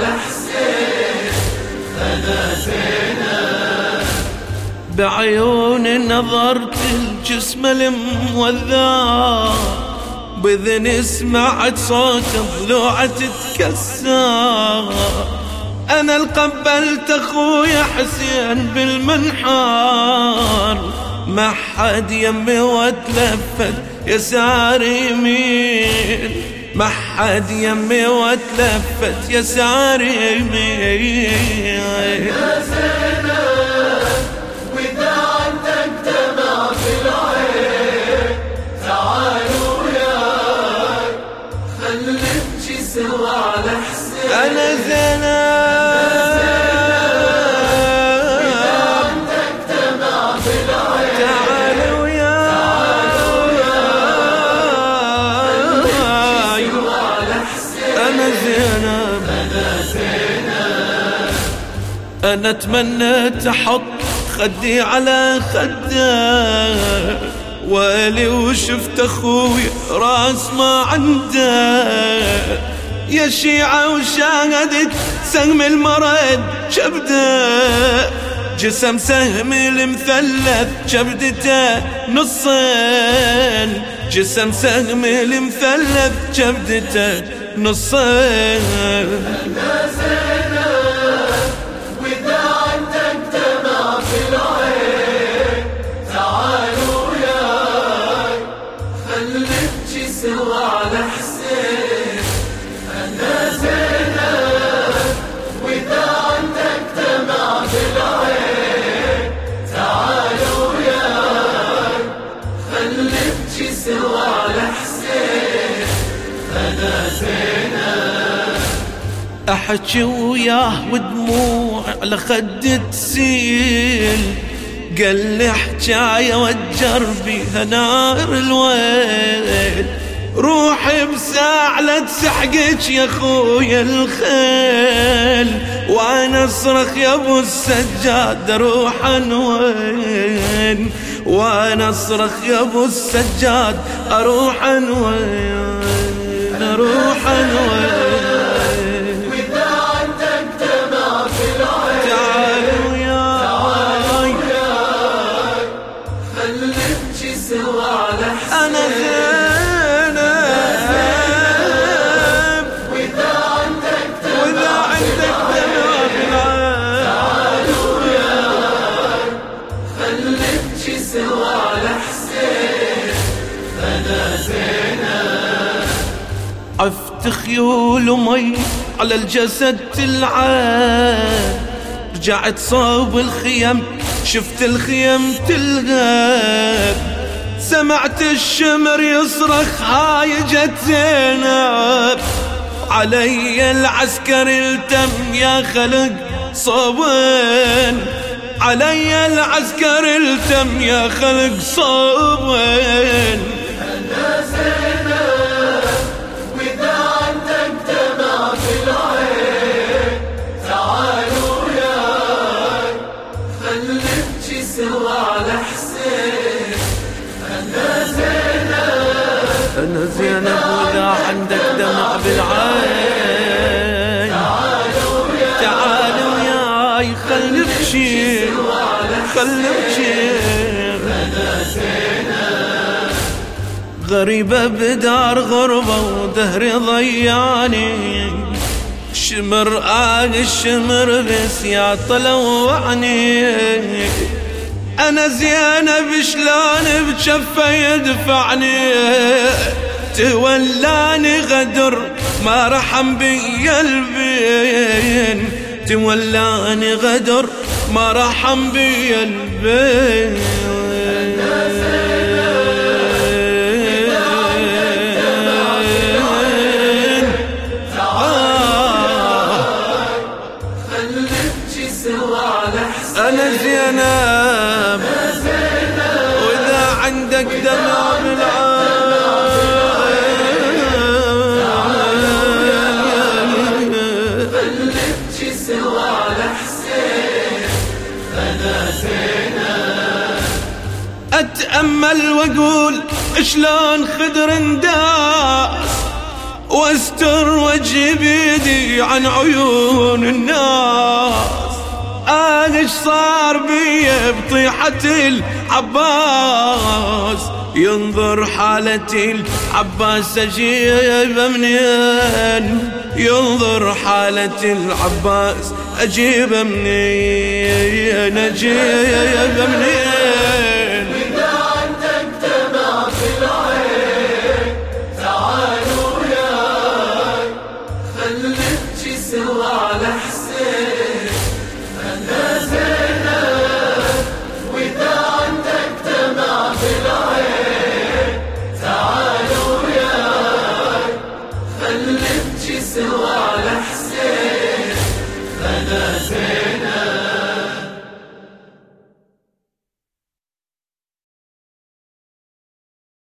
الحسين بعيوني نظرت الجسم الموذى بذن سمعت صوت الضلوع تتكسر. أنا القبلت أخويا حسين بالمنحار ما حد يمي وتلفت يساري يمين. ما حد يمي وتلفت يسار يمين أنا تمنيت أحط خدي على خده ويلي وشفت أخوي راس ما عنده. يا شيعة وشاهدت سهم المرض شبده جسم سهم المثلث شبدته نصين جسم سهم المثلث شبدته نصين أحكي وياه ودموع على خد تسيل. قال لي حجاية وجر بيها نار الويل. روحي بساعلة سحقك يا خويا الخيل. وأنا أصرخ يا أبو السجاد أروح وين وأنا أصرخ يا أبو السجاد أروح وين عفت خيول ومي على الجسد تلعب رجعت صوب الخيم شفت الخيم تلغب سمعت الشمر يصرخ هاي جت زينب. علي العسكر التم يا خلق صوبين. علي العسكر التم يا خلق صوبين. أنا زينب واذا عندك دمع بالعين. تعال وياي خل نبكي خل نبكي غريبة بدار غربة ودهري ضياني. شمر آل الشمر بس يا طلوعني أنا زينب شلون بجفه يدفعني؟ تولاني غدر ما رحم بي البين. تولاني غدر ما رحم بي البين. أنا زينب. وإذا عندك دمع سوا على حسين أتأمل وأقول شلون خدر انداس وأستر وجهي بيدي عن عيون الناس. أنا إيش صار بي بطيحة العباس؟ ينظر حالتي العباس أجيب منين؟ ينظر حالتي العباس أجيب منين؟ أجيب منين؟ سوى الحسين أنا زين